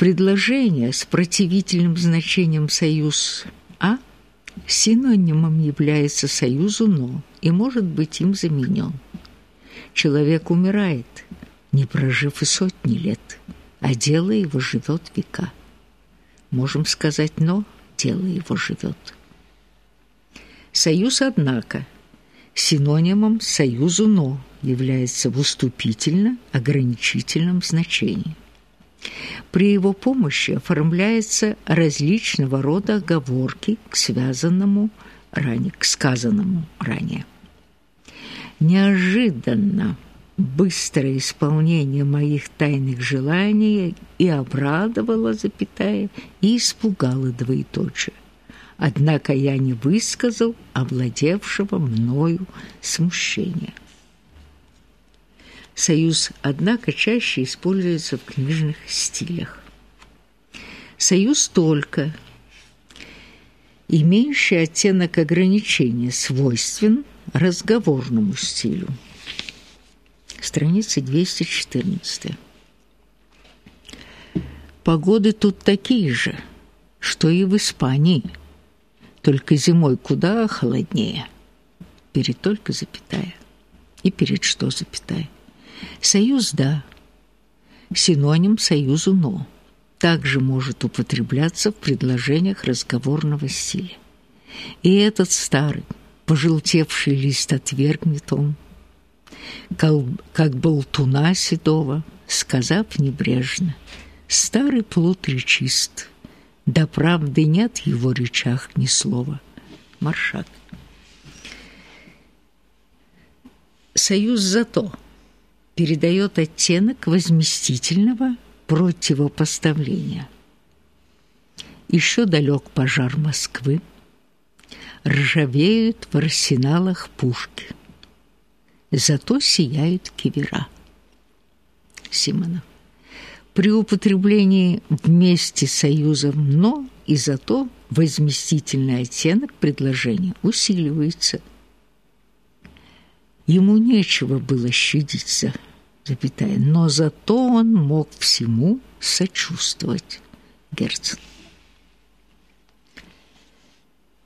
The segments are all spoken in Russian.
предложение с противительным значением «союз А» синонимом является союзу «но» и может быть им заменен. Человек умирает, не прожив и сотни лет, а дело его живет века. Можем сказать «но» дело его живет. Союз, однако, синонимом союзу «но» является в уступительно-ограничительном значении. При его помощи оформляются различного рода оговорки к связанному ранее, к сказанному ранее. Неожиданно быстрое исполнение моих тайных желаний и обрадовало, запятая, и испугало двоеточие. Однако я не высказал овладевшего мною смущения. Союз, однако, чаще используется в книжных стилях. Союз только, имеющий оттенок ограничения, свойствен разговорному стилю. Страница 214. Погоды тут такие же, что и в Испании, только зимой куда холоднее. Перед только запятая. И перед что запятая. Союз «да», синоним союзу «но» также может употребляться в предложениях разговорного стиля. И этот старый, пожелтевший лист отвергнет он, как болтуна седого, сказав небрежно, старый плут речист, да правды нет в его речах ни слова. Маршак. Союз зато передает оттенок возместительного противопоставления. Еще далек пожар Москвы, ржавеют в арсеналах пушки, зато сияют кивера. Симонов. При употреблении вместе союзом «но» и «зато» возместительный оттенок предложения усиливается. Ему нечего было щадиться – запятая, но зато он мог всему сочувствовать. Герцен.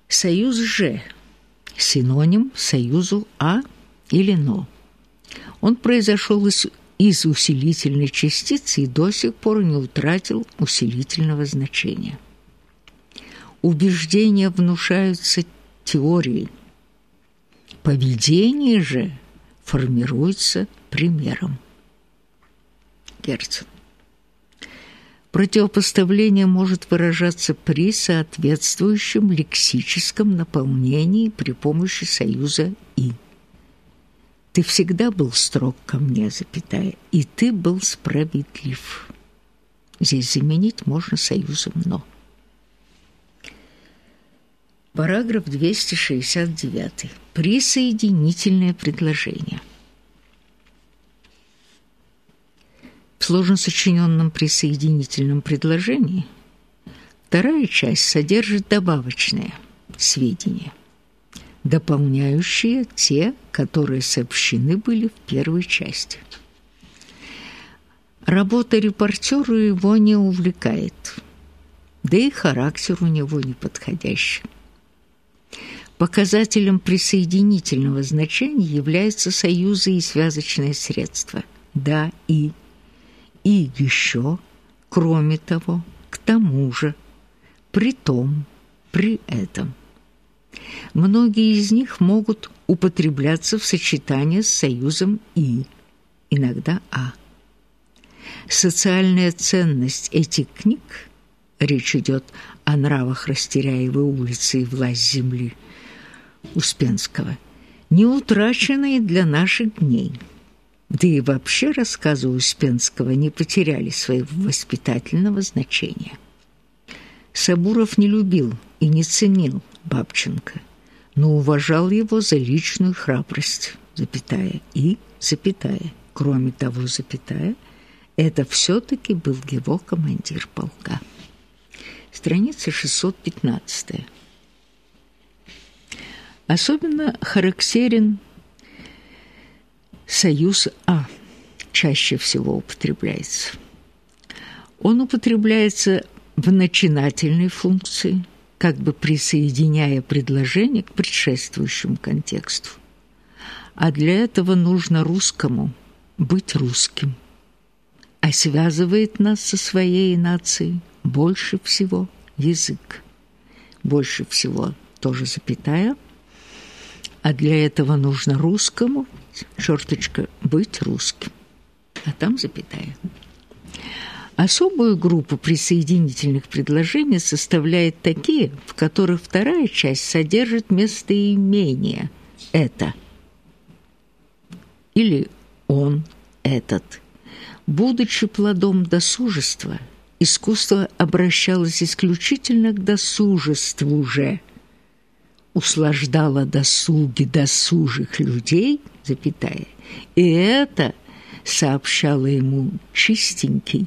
Союз «Ж» – синоним союзу «А» или «но». Он произошел из, из усилительной частицы и до сих пор не утратил усилительного значения. Убеждения внушаются теорией. Поведение же формируется примером. Герцен. Противопоставление может выражаться при соответствующем лексическом наполнении при помощи союза «и». Ты всегда был строг ко мне, запятая, и ты был справедлив. Здесь заменить можно союзом «но». Параграф 269. Присоединительное предложение – В сложно сочиненном присоединительном предложении вторая часть содержит добавочные сведения, дополняющие те, которые сообщены были в первой части. Работа репортера его не увлекает, да и характер у него неподходящий. Показателем присоединительного значения являются союзы и связочные средства «да» и «да» И еще, кроме того, к тому же, при том, при этом. Многие из них могут употребляться в сочетании с союзом «и», иногда «а». Социальная ценность этих книг, речь идет о нравах Растеряевой улицы и власть земли Успенского, не утрачена и для наших дней – да и вообще рассказы Успенского не потеряли своего воспитательного значения. Сабуров не любил и не ценил Бабченко, но уважал его за личную храбрость, запятая, и, запятая, кроме того, запятая, это все-таки был его командир полка. Страница 615. Особенно характерен союз А чаще всего употребляется. Он употребляется в начинательной функции, как бы присоединяя предложение к предшествующему контексту. А для этого нужно русскому быть русским. А связывает нас со своей нацией больше всего язык. Больше всего тоже запятая. А для этого нужно русскому, черточка, быть русским. А там запятая. Особую группу присоединительных предложений составляет такие, в которых вторая часть содержит местоимение «это» или «он», «этот». Будучи плодом досужества, искусство обращалось исключительно к досужеству же, услаждало досуги досужих людей, запятая, и это сообщало ему чистенький,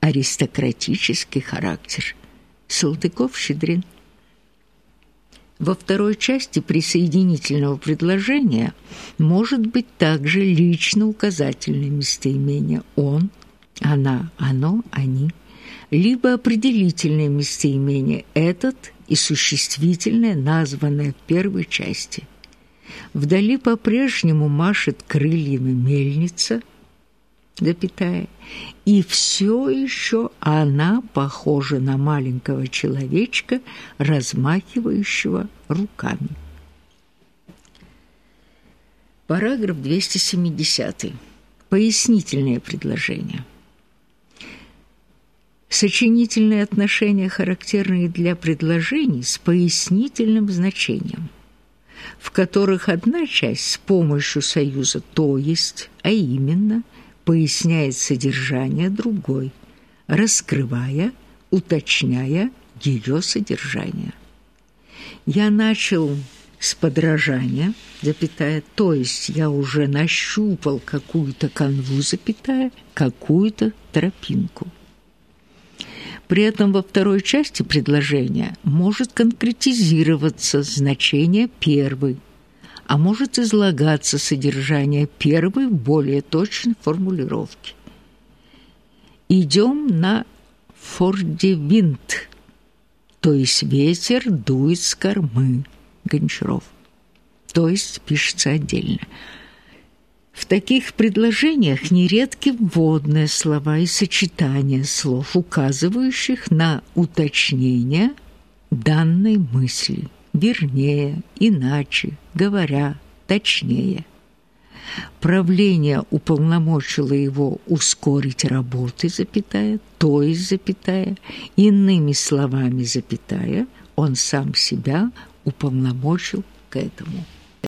аристократический характер. Салтыков-Щедрин. Во второй части присоединительного предложения может быть также лично указательное местоимение «он», «она», «оно», «они», либо определительное местоимение «этот» и существительное, названное в первой части. Вдали по-прежнему машет крыльями мельница – запятая, и все еще она похожа на маленького человечка, размахивающего руками. Параграф 270. Пояснительные предложения. Сочинительные отношения, характерные для предложений с пояснительным значением, в которых одна часть с помощью союза «то есть», а именно – поясняет содержание другой, раскрывая, уточняя ее содержание. Я начал с подражания, запятая, то есть я уже нащупал какую-то канву, запятая, какую-то тропинку. При этом во второй части предложения может конкретизироваться значение первой, а может излагаться содержание первой в более точной формулировке. Идем на фордевинт, то есть ветер дует с кормы, Гончаров. То есть пишется отдельно. В таких предложениях нередки вводные слова и сочетания слов, указывающих на уточнение данной мысли – вернее, иначе, говоря, точнее. Правление уполномочило его ускорить работы, запятая, то есть, запятая, иными словами, запятая, он сам себя уполномочил к этому.